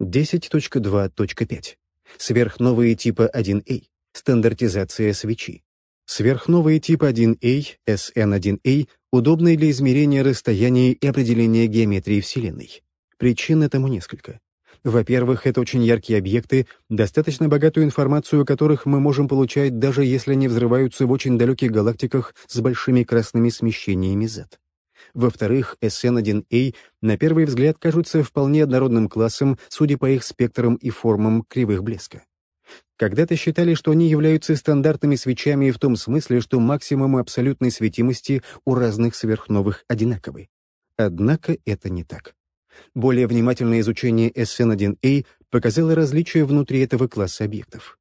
10.2.5. Сверхновые типа 1А. Стандартизация свечи. Сверхновые типа 1А, SN1A, удобны для измерения расстояний и определения геометрии Вселенной. Причин этому несколько. Во-первых, это очень яркие объекты, достаточно богатую информацию о которых мы можем получать, даже если они взрываются в очень далеких галактиках с большими красными смещениями Z. Во-вторых, SN1A на первый взгляд кажутся вполне однородным классом, судя по их спектрам и формам кривых блеска. Когда-то считали, что они являются стандартными свечами в том смысле, что максимум абсолютной светимости у разных сверхновых одинаковый. Однако это не так. Более внимательное изучение SN1A показало различия внутри этого класса объектов.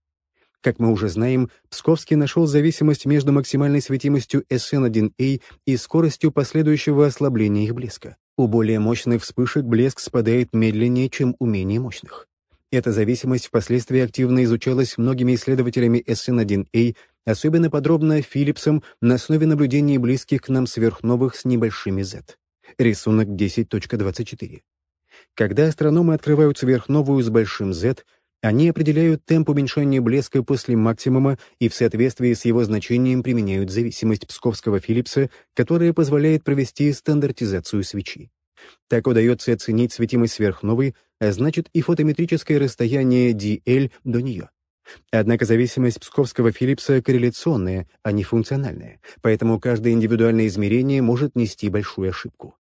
Как мы уже знаем, Псковский нашел зависимость между максимальной светимостью SN1A и скоростью последующего ослабления их блеска. У более мощных вспышек блеск спадает медленнее, чем у менее мощных. Эта зависимость впоследствии активно изучалась многими исследователями SN1A, особенно подробно Филлипсом на основе наблюдений близких к нам сверхновых с небольшими Z. Рисунок 10.24. Когда астрономы открывают сверхновую с большим Z, они определяют темп уменьшения блеска после максимума и в соответствии с его значением применяют зависимость псковского Филлипса, которая позволяет провести стандартизацию свечи. Так удается оценить светимость сверхновой, а значит и фотометрическое расстояние DL до нее. Однако зависимость псковского Филлипса корреляционная, а не функциональная, поэтому каждое индивидуальное измерение может нести большую ошибку.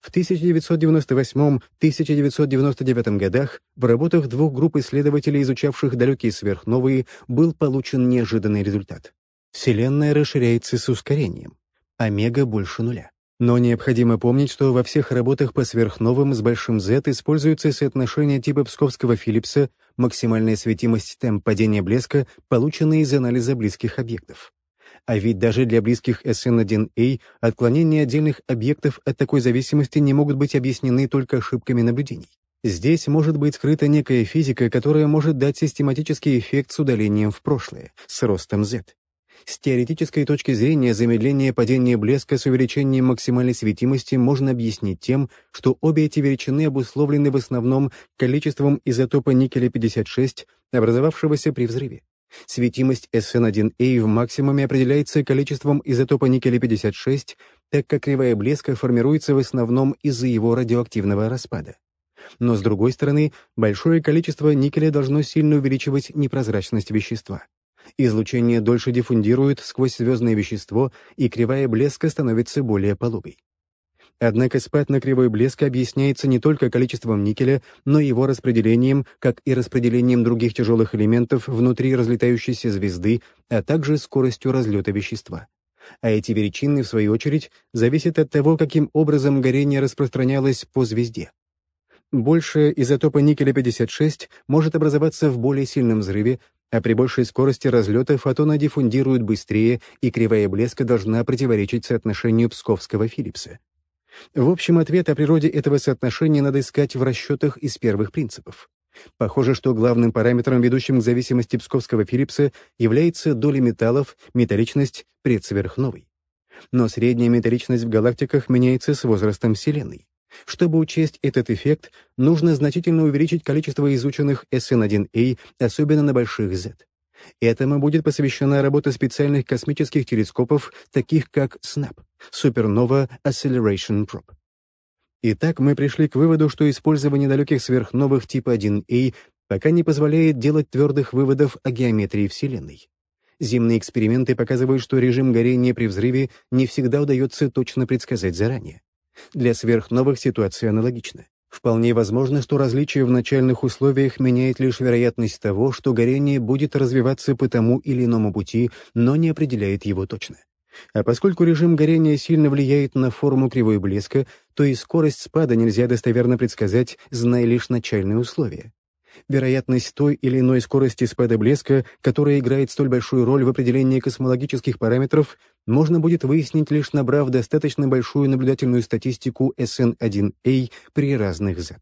В 1998-1999 годах в работах двух групп исследователей, изучавших далекие сверхновые, был получен неожиданный результат. Вселенная расширяется с ускорением. Омега больше нуля. Но необходимо помнить, что во всех работах по сверхновым с большим Z используется соотношение типа Псковского Филлипса, максимальная светимость темп падения блеска, полученная из анализа близких объектов. А ведь даже для близких SN1A отклонения отдельных объектов от такой зависимости не могут быть объяснены только ошибками наблюдений. Здесь может быть скрыта некая физика, которая может дать систематический эффект с удалением в прошлое, с ростом Z. С теоретической точки зрения замедление падения блеска с увеличением максимальной светимости можно объяснить тем, что обе эти величины обусловлены в основном количеством изотопа никеля-56, образовавшегося при взрыве. Светимость SN1A в максимуме определяется количеством изотопа никеля-56, так как кривая блеска формируется в основном из-за его радиоактивного распада. Но, с другой стороны, большое количество никеля должно сильно увеличивать непрозрачность вещества. Излучение дольше диффундирует сквозь звездное вещество, и кривая блеска становится более пологой. Однако спад на кривой блеск объясняется не только количеством никеля, но и его распределением, как и распределением других тяжелых элементов внутри разлетающейся звезды, а также скоростью разлета вещества. А эти величины, в свою очередь, зависят от того, каким образом горение распространялось по звезде. Больше изотопа никеля-56 может образоваться в более сильном взрыве, а при большей скорости разлета фотоны диффундируют быстрее, и кривая блеска должна противоречить соотношению Псковского Филлипса. В общем, ответ о природе этого соотношения надо искать в расчетах из первых принципов. Похоже, что главным параметром, ведущим к зависимости Псковского Филлипса, является доля металлов, металличность предсверхновой. Но средняя металличность в галактиках меняется с возрастом Вселенной. Чтобы учесть этот эффект, нужно значительно увеличить количество изученных SN1A, особенно на больших Z. Этому будет посвящена работа специальных космических телескопов, таких как SNAP — Supernova Acceleration Probe. Итак, мы пришли к выводу, что использование далеких сверхновых типа 1A пока не позволяет делать твердых выводов о геометрии Вселенной. Земные эксперименты показывают, что режим горения при взрыве не всегда удается точно предсказать заранее. Для сверхновых ситуация аналогична. Вполне возможно, что различие в начальных условиях меняет лишь вероятность того, что горение будет развиваться по тому или иному пути, но не определяет его точно. А поскольку режим горения сильно влияет на форму кривой блеска, то и скорость спада нельзя достоверно предсказать, зная лишь начальные условия. Вероятность той или иной скорости спада блеска, которая играет столь большую роль в определении космологических параметров, можно будет выяснить лишь набрав достаточно большую наблюдательную статистику SN1A при разных Z.